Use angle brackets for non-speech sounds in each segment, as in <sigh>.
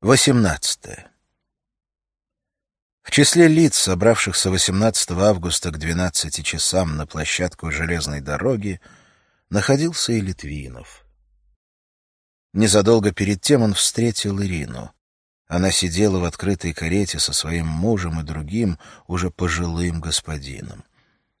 18. В числе лиц, собравшихся 18 августа к 12 часам на площадку железной дороги, находился и Литвинов. Незадолго перед тем он встретил Ирину. Она сидела в открытой карете со своим мужем и другим, уже пожилым господином.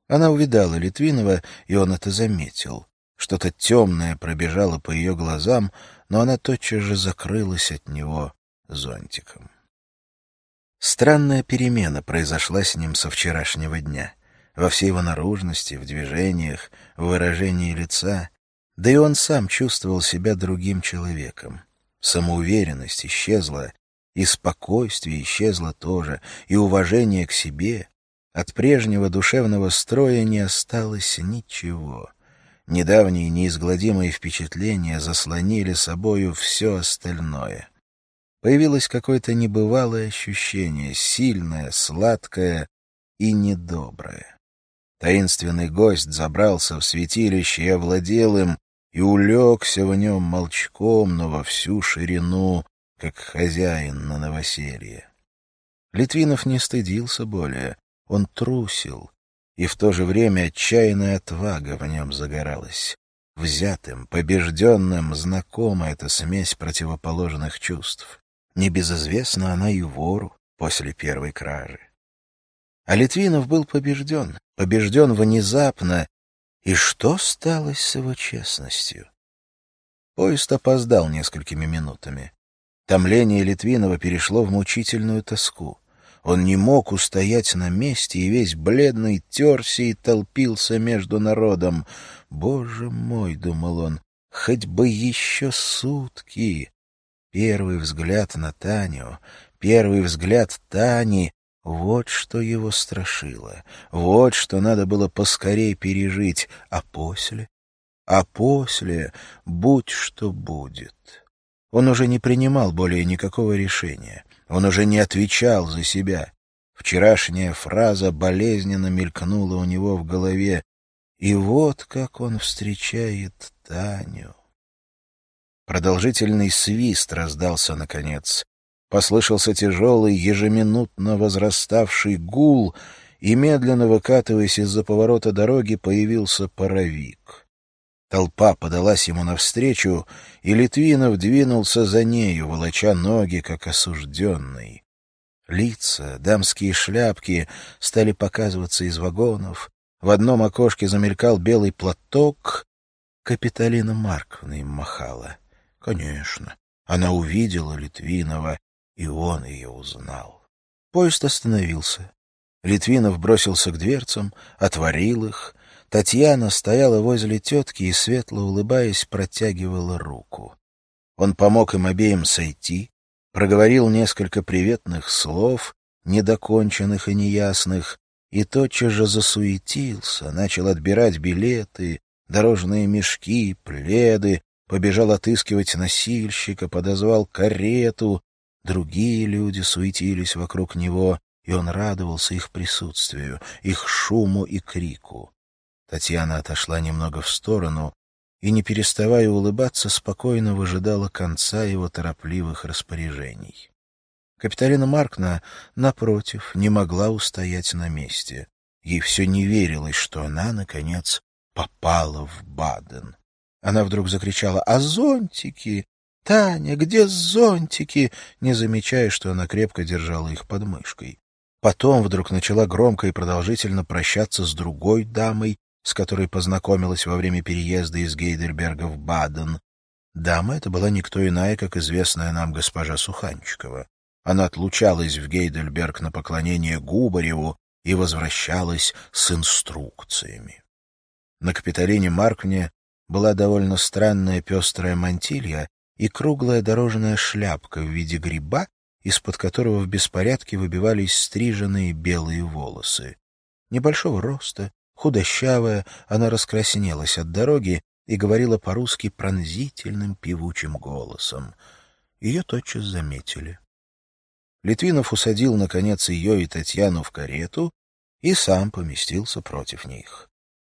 Она увидала Литвинова, и он это заметил. Что-то темное пробежало по ее глазам, но она тотчас же закрылась от него зонтиком. Странная перемена произошла с ним со вчерашнего дня. Во всей его наружности, в движениях, в выражении лица. Да и он сам чувствовал себя другим человеком. Самоуверенность исчезла, и спокойствие исчезло тоже, и уважение к себе. От прежнего душевного строя не осталось ничего. Недавние неизгладимые впечатления заслонили собою все остальное — Появилось какое-то небывалое ощущение, сильное, сладкое и недоброе. Таинственный гость забрался в святилище и овладел им, и улегся в нем молчком, но во всю ширину, как хозяин на новоселье. Литвинов не стыдился более, он трусил, и в то же время отчаянная отвага в нем загоралась. Взятым, побежденным, знакома эта смесь противоположных чувств. Небезызвестна она и вору после первой кражи. А Литвинов был побежден, побежден внезапно, и что стало с его честностью? Поезд опоздал несколькими минутами. Томление Литвинова перешло в мучительную тоску. Он не мог устоять на месте и весь бледный терся и толпился между народом. «Боже мой!» — думал он, — «хоть бы еще сутки!» Первый взгляд на Таню, первый взгляд Тани — вот что его страшило, вот что надо было поскорей пережить, а после? А после будь что будет. Он уже не принимал более никакого решения, он уже не отвечал за себя. Вчерашняя фраза болезненно мелькнула у него в голове, и вот как он встречает Таню. Продолжительный свист раздался наконец. Послышался тяжелый, ежеминутно возраставший гул, и, медленно выкатываясь из-за поворота дороги, появился паровик. Толпа подалась ему навстречу, и Литвинов двинулся за нею, волоча ноги, как осужденный. Лица, дамские шляпки стали показываться из вагонов. В одном окошке замелькал белый платок. Капиталина Марковна им махала. Конечно, она увидела Литвинова, и он ее узнал. Поезд остановился. Литвинов бросился к дверцам, отворил их. Татьяна стояла возле тетки и, светло улыбаясь, протягивала руку. Он помог им обеим сойти, проговорил несколько приветных слов, недоконченных и неясных, и тотчас же засуетился, начал отбирать билеты, дорожные мешки, пледы, побежал отыскивать носильщика, подозвал карету. Другие люди суетились вокруг него, и он радовался их присутствию, их шуму и крику. Татьяна отошла немного в сторону и, не переставая улыбаться, спокойно выжидала конца его торопливых распоряжений. Капиталина Маркна, напротив, не могла устоять на месте. Ей все не верилось, что она, наконец, попала в Баден. Она вдруг закричала «А зонтики? Таня, где зонтики?» не замечая, что она крепко держала их под мышкой. Потом вдруг начала громко и продолжительно прощаться с другой дамой, с которой познакомилась во время переезда из Гейдельберга в Баден. Дама эта была никто иная, как известная нам госпожа Суханчикова. Она отлучалась в Гейдельберг на поклонение Губареву и возвращалась с инструкциями. На Капитолине Маркне была довольно странная пестрая мантилья и круглая дорожная шляпка в виде гриба, из-под которого в беспорядке выбивались стриженные белые волосы. Небольшого роста, худощавая, она раскраснелась от дороги и говорила по-русски пронзительным певучим голосом. Ее тотчас заметили. Литвинов усадил, наконец, ее и Татьяну в карету и сам поместился против них.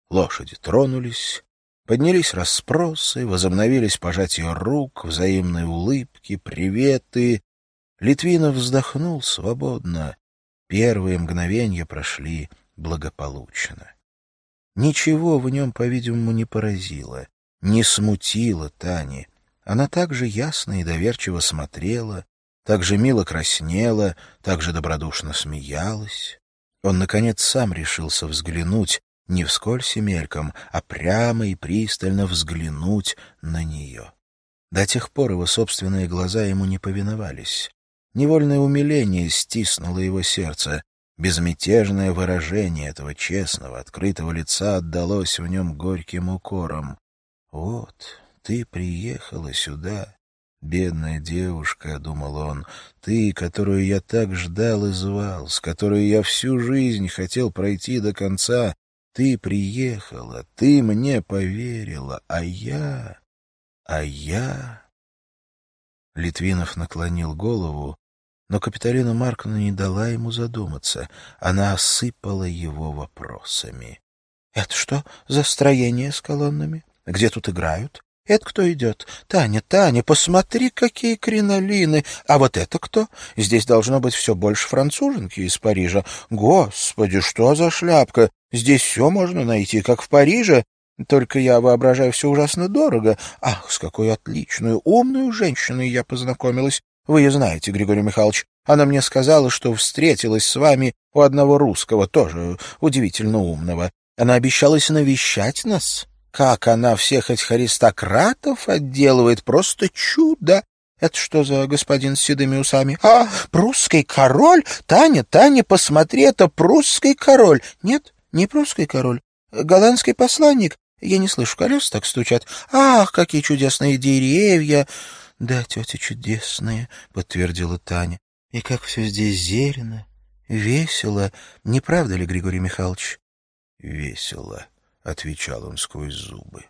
Лошади тронулись, Поднялись расспросы, возобновились пожатия рук, взаимные улыбки, приветы. Литвинов вздохнул свободно. Первые мгновения прошли благополучно. Ничего в нем, по-видимому, не поразило, не смутило Тани. Она так же ясно и доверчиво смотрела, так же мило краснела, так же добродушно смеялась. Он, наконец, сам решился взглянуть, не вскользь и мельком, а прямо и пристально взглянуть на нее. До тех пор его собственные глаза ему не повиновались. Невольное умиление стиснуло его сердце. Безмятежное выражение этого честного, открытого лица отдалось в нем горьким укором. «Вот, ты приехала сюда, бедная девушка», — думал он, — «ты, которую я так ждал и звал, с которой я всю жизнь хотел пройти до конца, ты приехала, ты мне поверила, а я... а я...» Литвинов наклонил голову, но Капиталина Марковна не дала ему задуматься. Она осыпала его вопросами. — Это что за строение с колоннами? Где тут играют? Это кто идет? Таня, Таня, посмотри, какие кринолины. А вот это кто? Здесь должно быть все больше француженки из Парижа. Господи, что за шляпка? Здесь все можно найти, как в Париже. Только я воображаю все ужасно дорого. Ах, с какой отличной, умной женщиной я познакомилась. Вы ее знаете, Григорий Михайлович. Она мне сказала, что встретилась с вами у одного русского, тоже удивительно умного. Она обещалась навещать нас. Как она всех этих аристократов отделывает, просто чудо! Это что за господин с седыми усами? А, прусский король? Таня, Таня, посмотри, это прусский король. Нет, не прусский король, голландский посланник. Я не слышу, колес так стучат. Ах, какие чудесные деревья! Да, тетя, чудесные, подтвердила Таня. И как все здесь зелено, весело. Не правда ли, Григорий Михайлович? Весело, отвечал он сквозь зубы.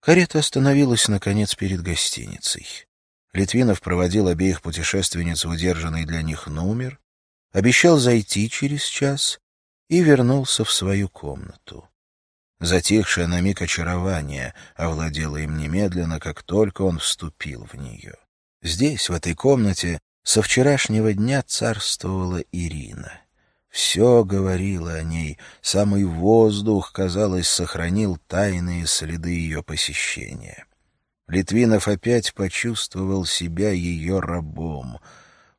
Карета остановилась, наконец, перед гостиницей. Литвинов проводил обеих путешественниц в удержанный для них номер, обещал зайти через час и вернулся в свою комнату. Затихшее на миг очарование овладело им немедленно, как только он вступил в нее. Здесь, в этой комнате, со вчерашнего дня царствовала Ирина. Все говорило о ней, самый воздух, казалось, сохранил тайные следы ее посещения. Литвинов опять почувствовал себя ее рабом —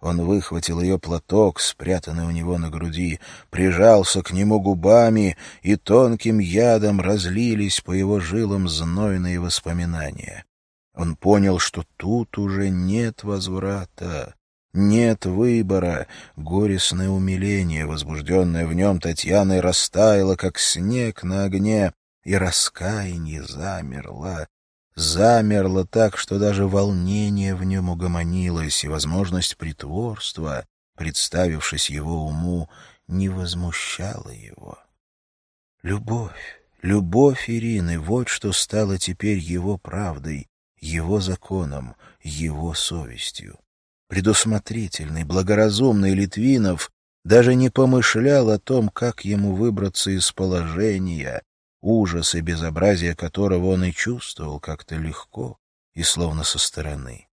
он выхватил ее платок, спрятанный у него на груди, прижался к нему губами, и тонким ядом разлились по его жилам знойные воспоминания. Он понял, что тут уже нет возврата, нет выбора. Горестное умиление, возбужденное в нем Татьяной, растаяло, как снег на огне, и раскаяние замерло, замерло так, что даже волнение в нем угомонилось, и возможность притворства, представившись его уму, не возмущала его. Любовь, любовь Ирины — вот что стало теперь его правдой, его законом, его совестью. Предусмотрительный, благоразумный Литвинов даже не помышлял о том, как ему выбраться из положения, ужас и безобразие которого он и чувствовал как-то легко и словно со стороны.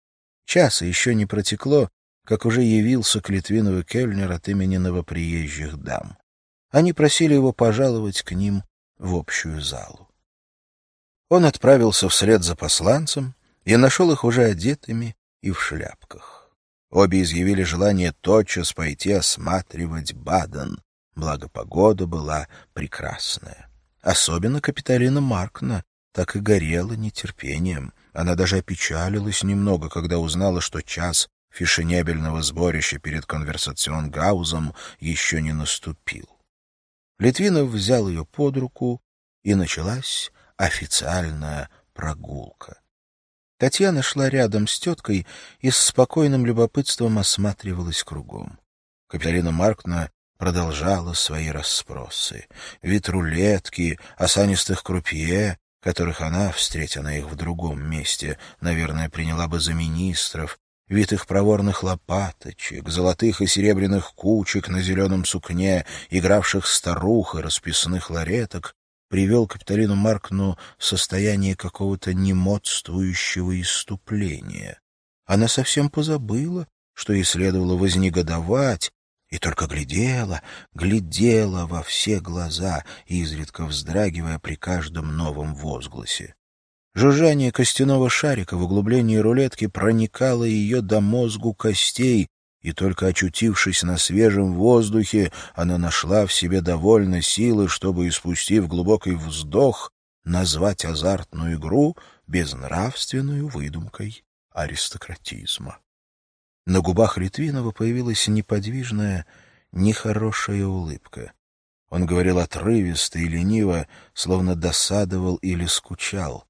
Часа еще не протекло, как уже явился к Литвинову Кельнер от имени новоприезжих дам. Они просили его пожаловать к ним в общую залу. Он отправился вслед за посланцем и нашел их уже одетыми и в шляпках. Обе изъявили желание тотчас пойти осматривать Баден, благо погода была прекрасная. Особенно Капиталина Маркна так и горела нетерпением. Она даже опечалилась немного, когда узнала, что час фешенебельного сборища перед конверсацион-гаузом еще не наступил. Литвинов взял ее под руку, и началась официальная прогулка. Татьяна шла рядом с теткой и с спокойным любопытством осматривалась кругом. Капиталина Маркна продолжала свои расспросы. Вид рулетки, осанистых крупье, которых она, встретя на их в другом месте, наверное, приняла бы за министров, вид их проворных лопаточек, золотых и серебряных кучек на зеленом сукне, игравших старух и расписных лареток, привел Капиталину Маркну в состояние какого-то немодствующего иступления. Она совсем позабыла, что ей следовало вознегодовать, и только глядела, глядела во все глаза, изредка вздрагивая при каждом новом возгласе. Жужжание костяного шарика в углублении рулетки проникало ее до мозгу костей, и только очутившись на свежем воздухе, она нашла в себе довольно силы, чтобы, испустив глубокий вздох, назвать азартную игру безнравственную выдумкой аристократизма. На губах Литвинова появилась неподвижная, нехорошая улыбка. Он говорил отрывисто и лениво, словно досадовал или скучал.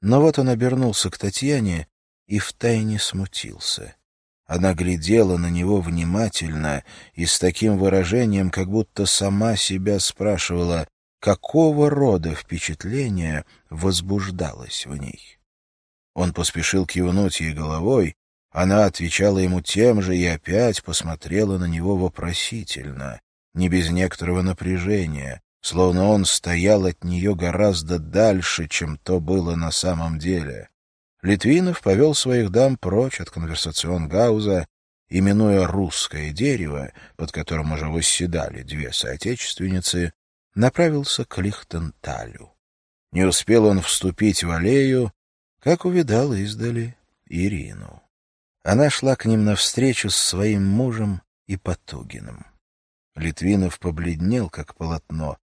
Но вот он обернулся к Татьяне и втайне смутился. Она глядела на него внимательно и с таким выражением, как будто сама себя спрашивала, какого рода впечатление возбуждалось в ней. Он поспешил кивнуть ей головой, она отвечала ему тем же и опять посмотрела на него вопросительно, не без некоторого напряжения, словно он стоял от нее гораздо дальше, чем то было на самом деле. Литвинов повел своих дам прочь от конверсацион Гауза, именуя «русское дерево», под которым уже восседали две соотечественницы, направился к Лихтенталю. Не успел он вступить в аллею, как увидал издали Ирину. Она шла к ним навстречу с своим мужем и Потугиным. Литвинов побледнел, как полотно,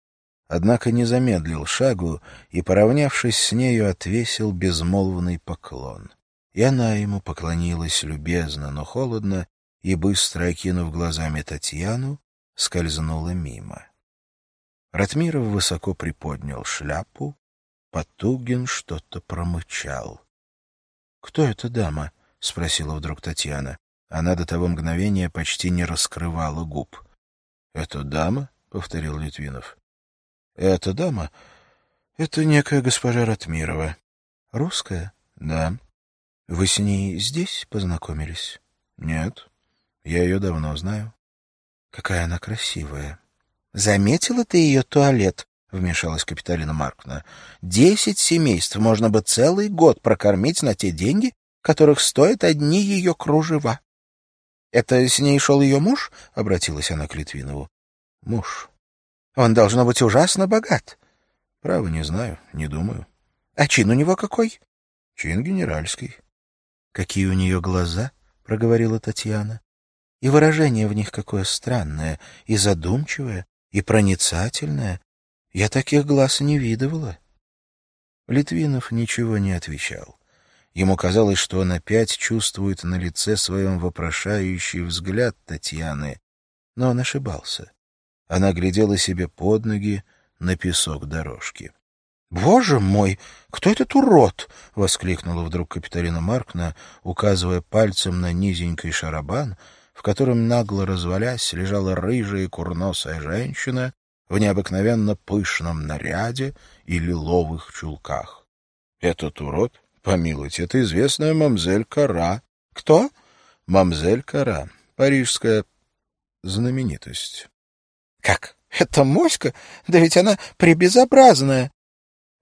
однако не замедлил шагу и, поравнявшись с нею, отвесил безмолвный поклон. И она ему поклонилась любезно, но холодно, и, быстро окинув глазами Татьяну, скользнула мимо. Ратмиров высоко приподнял шляпу, Потугин что-то промычал. — Кто эта дама? — спросила вдруг Татьяна. Она до того мгновения почти не раскрывала губ. — Это дама? — повторил Литвинов. — Это дама? Это некая госпожа Ратмирова. — Русская? — Да. — Вы с ней здесь познакомились? — Нет. Я ее давно знаю. — Какая она красивая. — Заметила ты ее туалет? — вмешалась Капиталина Маркна. — Десять семейств можно бы целый год прокормить на те деньги, которых стоят одни ее кружева. — Это с ней шел ее муж? — обратилась она к Литвинову. — Муж. — Он должно быть ужасно богат. — Право, не знаю, не думаю. — А чин у него какой? — Чин генеральский. — Какие у нее глаза? — проговорила Татьяна. — И выражение в них какое странное, и задумчивое, и проницательное. Я таких глаз не видывала. Литвинов ничего не отвечал. Ему казалось, что он опять чувствует на лице своем вопрошающий взгляд Татьяны, но он ошибался. Она глядела себе под ноги на песок дорожки. «Боже мой, кто этот урод?» — воскликнула вдруг Капиталина Маркна, указывая пальцем на низенький шарабан, в котором нагло развалясь лежала рыжая курносая женщина в необыкновенно пышном наряде и лиловых чулках. «Этот урод Помилуйте, это известная мамзель Кара. Кто? Мамзель Кара, парижская знаменитость. Как? Это моська? Да ведь она прибезобразная.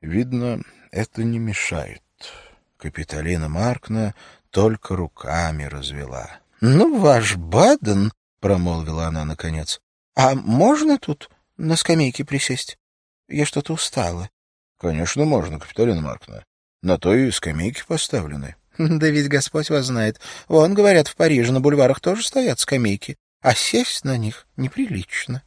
Видно, это не мешает. Капиталина Маркна только руками развела. — Ну, ваш Баден, — промолвила она наконец, — а можно тут на скамейке присесть? Я что-то устала. — Конечно, можно, Капиталина Маркна. На то и скамейки поставлены. <laughs> Да ведь Господь вас знает. Вон, говорят, в Париже на бульварах тоже стоят скамейки, а сесть на них неприлично.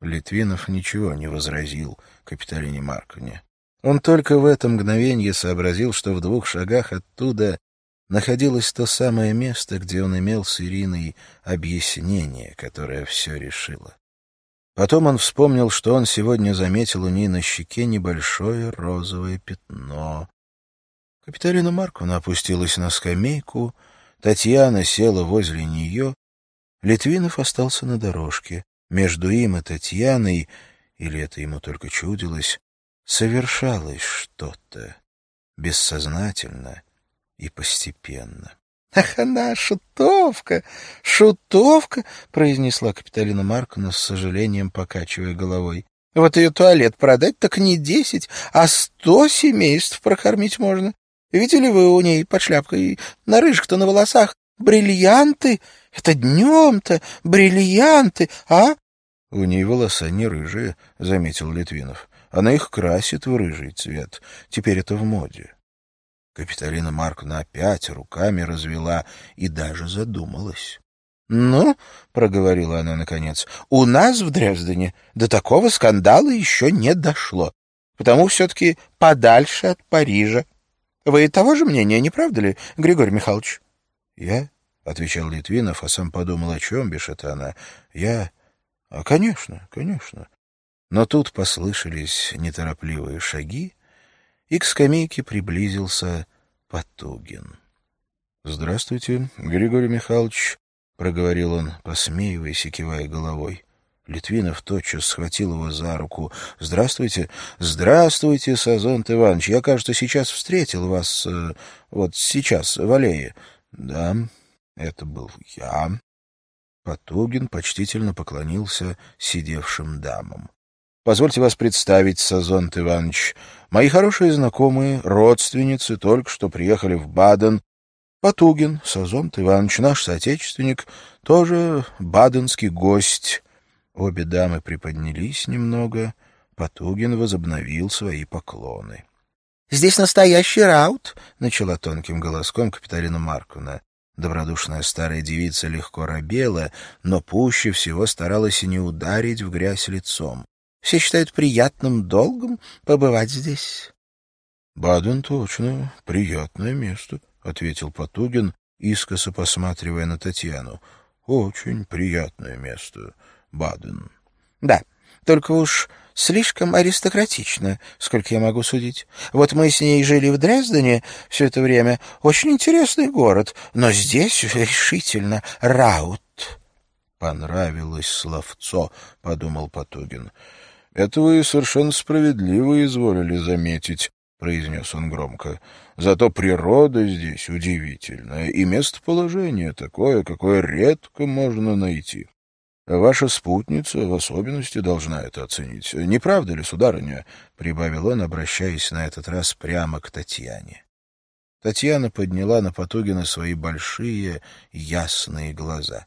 Литвинов ничего не возразил Капиталине Марковне. Он только в это мгновенье сообразил, что в двух шагах оттуда находилось то самое место, где он имел с Ириной объяснение, которое все решило. Потом он вспомнил, что он сегодня заметил у ней на щеке небольшое розовое пятно. Капиталина Марковна опустилась на скамейку, Татьяна села возле нее, Литвинов остался на дорожке. Между им и Татьяной, или это ему только чудилось, совершалось что-то бессознательно и постепенно. — Ах, она шутовка! Шутовка! — произнесла Капиталина Марковна с сожалением, покачивая головой. — Вот ее туалет продать так не десять, а сто семейств прокормить можно. Видели вы у ней под шляпкой на рыжих-то на волосах Бриллианты? Это днем-то бриллианты, а? — У ней волоса не рыжие, — заметил Литвинов. — Она их красит в рыжий цвет. Теперь это в моде. Капиталина Марковна опять руками развела и даже задумалась. — Ну, — проговорила она наконец, — у нас в Дрездене до такого скандала еще не дошло, потому все-таки подальше от Парижа. Вы того же мнения, не правда ли, Григорий Михайлович? — Я? — отвечал Литвинов, а сам подумал, о чем бишь она. — Я... А, конечно, конечно. Но тут послышались неторопливые шаги, и к скамейке приблизился Потугин. — Здравствуйте, Григорий Михайлович, — проговорил он, посмеиваясь и кивая головой. Литвинов тотчас схватил его за руку. — Здравствуйте, здравствуйте, Сазонт Иванович. Я, кажется, сейчас встретил вас, э, вот сейчас, в аллее. — Да, это был я. Потугин почтительно поклонился сидевшим дамам. — Позвольте вас представить, Сазонт Иванович. Мои хорошие знакомые, родственницы, только что приехали в Баден Потугин, Сазонт Иванович, наш соотечественник, тоже баденский гость. Обе дамы приподнялись немного. Потугин возобновил свои поклоны. — Здесь настоящий раут, — начала тонким голоском Капиталина Марковна. Добродушная старая девица легко робела, но пуще всего старалась и не ударить в грязь лицом. Все считают приятным долгом побывать здесь. — Баден точно приятное место, — ответил Потугин, искоса посматривая на Татьяну. — Очень приятное место, Баден. — Да, только уж слишком аристократично, сколько я могу судить. Вот мы с ней жили в Дрездене все это время. Очень интересный город, но здесь решительно раут. — Понравилось словцо, — подумал Потугин. — Это вы совершенно справедливо изволили заметить, — произнес он громко. Зато природа здесь удивительная, и местоположение такое, какое редко можно найти. Ваша спутница в особенности должна это оценить. Не правда ли, сударыня? — прибавил он, обращаясь на этот раз прямо к Татьяне. Татьяна подняла на Потугина свои большие ясные глаза.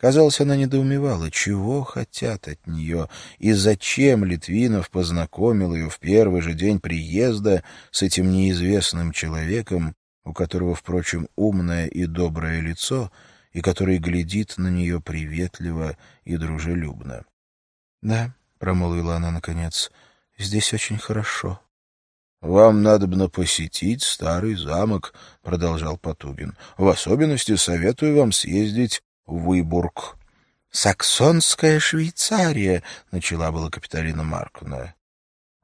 Казалось, она недоумевала, чего хотят от нее и зачем Литвинов познакомил ее в первый же день приезда с этим неизвестным человеком, у которого, впрочем, умное и доброе лицо, и который глядит на нее приветливо и дружелюбно. — Да, — промолвила она наконец, — здесь очень хорошо. — Вам надобно посетить старый замок, — продолжал Потугин. — В особенности советую вам съездить Выборг. «Саксонская Швейцария», — начала была Капиталина Марковна.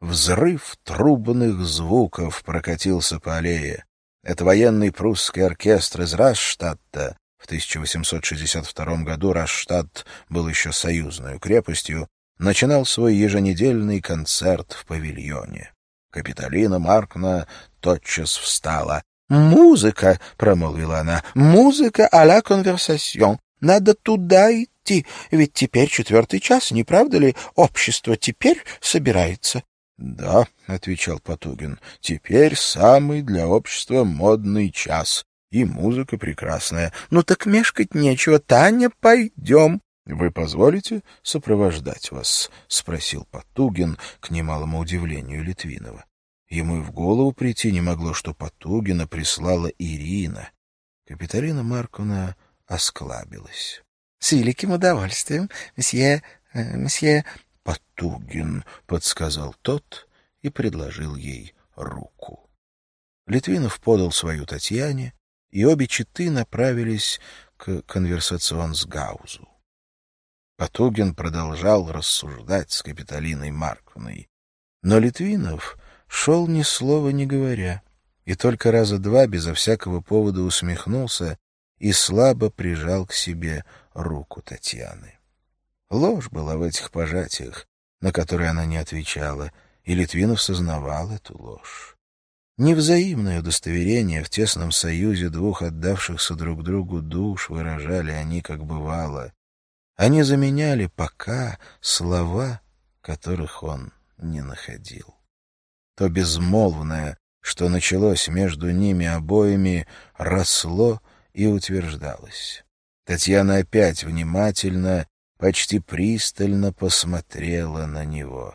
Взрыв трубных звуков прокатился по аллее. Это военный прусский оркестр из Расштадта. В 1862 году Расштадт был еще союзной крепостью, начинал свой еженедельный концерт в павильоне. Капиталина Маркна тотчас встала. «Музыка!» — промолвила она. «Музыка а-ля конверсасьон. Надо туда идти, ведь теперь четвертый час, не правда ли? Общество теперь собирается. — Да, — отвечал Потугин, — теперь самый для общества модный час. И музыка прекрасная. — Ну так мешкать нечего, Таня, пойдем. — Вы позволите сопровождать вас? — спросил Потугин к немалому удивлению Литвинова. Ему и в голову прийти не могло, что Потугина прислала Ирина. Капиталина Марковна осклабилась. — С великим удовольствием, месье... Э, месье... — Потугин, — подсказал тот и предложил ей руку. Литвинов подал свою Татьяне, и обе читы направились к конверсационсгаузу. Потугин продолжал рассуждать с Капитолиной Марковной. Но Литвинов шел ни слова не говоря, и только раза два безо всякого повода усмехнулся и слабо прижал к себе руку Татьяны. Ложь была в этих пожатиях, на которые она не отвечала, и Литвинов сознавал эту ложь. Невзаимное удостоверение в тесном союзе двух отдавшихся друг другу душ выражали они, как бывало. Они заменяли пока слова, которых он не находил. То безмолвное, что началось между ними обоими, росло и утверждалось. Татьяна опять внимательно, почти пристально посмотрела на него.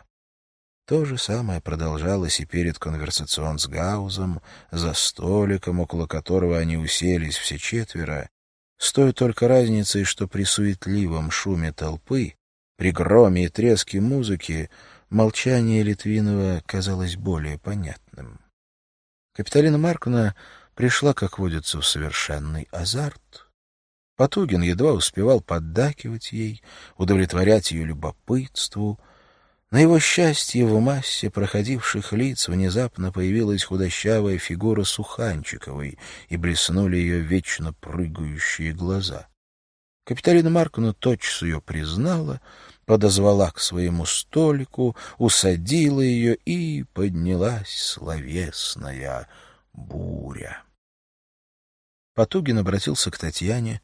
То же самое продолжалось и перед конверсационсгаузом, за столиком, около которого они уселись все четверо, с той только разницей, что при суетливом шуме толпы, при громе и треске музыки, молчание Литвинова казалось более понятным. Капиталина Марковна пришла, как водится, в совершенный азарт. Потугин едва успевал поддакивать ей, удовлетворять ее любопытству — на его счастье в массе проходивших лиц внезапно появилась худощавая фигура Суханчиковой, и блеснули ее вечно прыгающие глаза. Капиталина Марковна тотчас ее признала, подозвала к своему столику, усадила ее, и поднялась словесная буря. Потугин обратился к Татьяне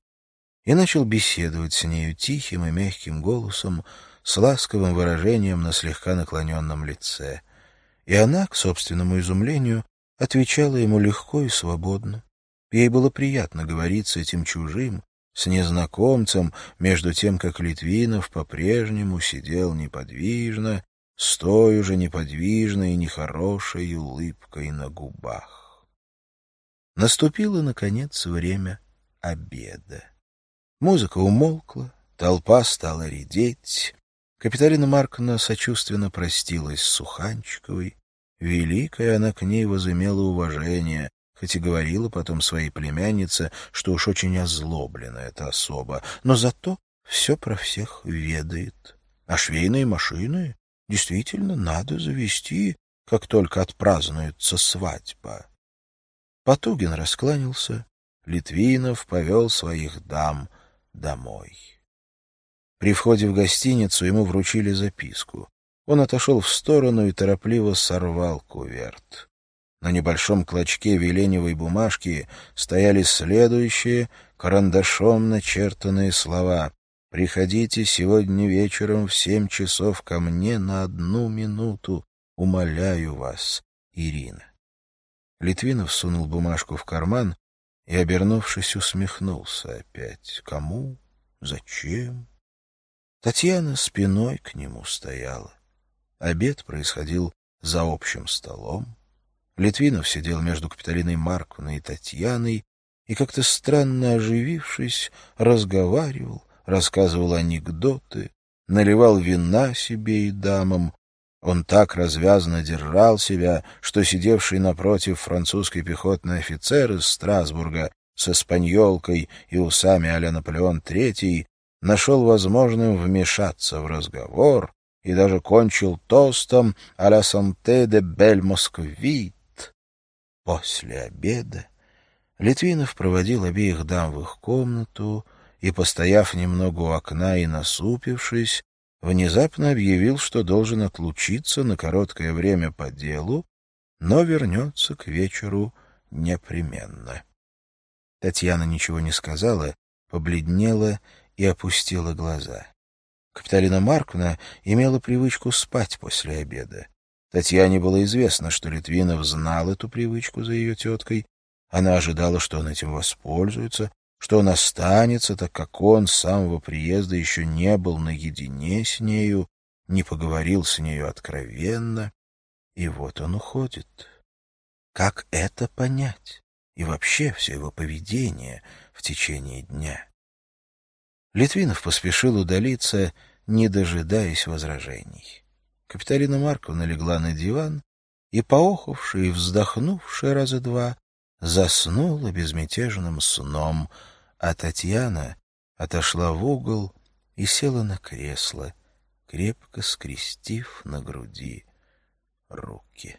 и начал беседовать с нею тихим и мягким голосом, с ласковым выражением на слегка наклоненном лице. И она, к собственному изумлению, отвечала ему легко и свободно. Ей было приятно говорить с этим чужим, с незнакомцем, между тем, как Литвинов по-прежнему сидел неподвижно, с той уже неподвижной и нехорошей улыбкой на губах. Наступило, наконец, время обеда. Музыка умолкла, толпа стала редеть, Капиталина Марковна сочувственно простилась с Суханчиковой. Великое она к ней возымела уважение, хоть и говорила потом своей племяннице, что уж очень озлоблена эта особа, но зато все про всех ведает. А швейные машины действительно надо завести, как только отпразднуется свадьба. Потугин раскланялся, Литвинов повел своих дам домой. При входе в гостиницу ему вручили записку. Он отошел в сторону и торопливо сорвал куверт. На небольшом клочке веленевой бумажки стояли следующие, карандашом начертанные слова. «Приходите сегодня вечером в семь часов ко мне на одну минуту. Умоляю вас, Ирина». Литвинов сунул бумажку в карман и, обернувшись, усмехнулся опять. «Кому? Зачем?» Татьяна спиной к нему стояла. Обед происходил за общим столом. Литвинов сидел между Капиталиной Марковной и Татьяной и, как-то странно оживившись, разговаривал, рассказывал анекдоты, наливал вина себе и дамам. Он так развязно держал себя, что сидевший напротив французский пехотный офицер из Страсбурга с испаньолкой и усами а-ля Наполеон Третий нашел возможным вмешаться в разговор и даже кончил тостом «А ла санте де бель москвит». После обеда Литвинов проводил обеих дам в их комнату и, постояв немного у окна и насупившись, внезапно объявил, что должен отлучиться на короткое время по делу, но вернется к вечеру непременно. Татьяна ничего не сказала, побледнела и опустила глаза. Капиталина Марковна имела привычку спать после обеда. Татьяне было известно, что Литвинов знал эту привычку за ее теткой. Она ожидала, что он этим воспользуется, что он останется, так как он с самого приезда еще не был наедине с нею, не поговорил с нею откровенно. И вот он уходит. Как это понять? И вообще все его поведение в течение дня? Литвинов поспешил удалиться, не дожидаясь возражений. Капиталина Марковна легла на диван и, поохавшая и вздохнувшая раза два, заснула безмятежным сном, а Татьяна отошла в угол и села на кресло, крепко скрестив на груди руки.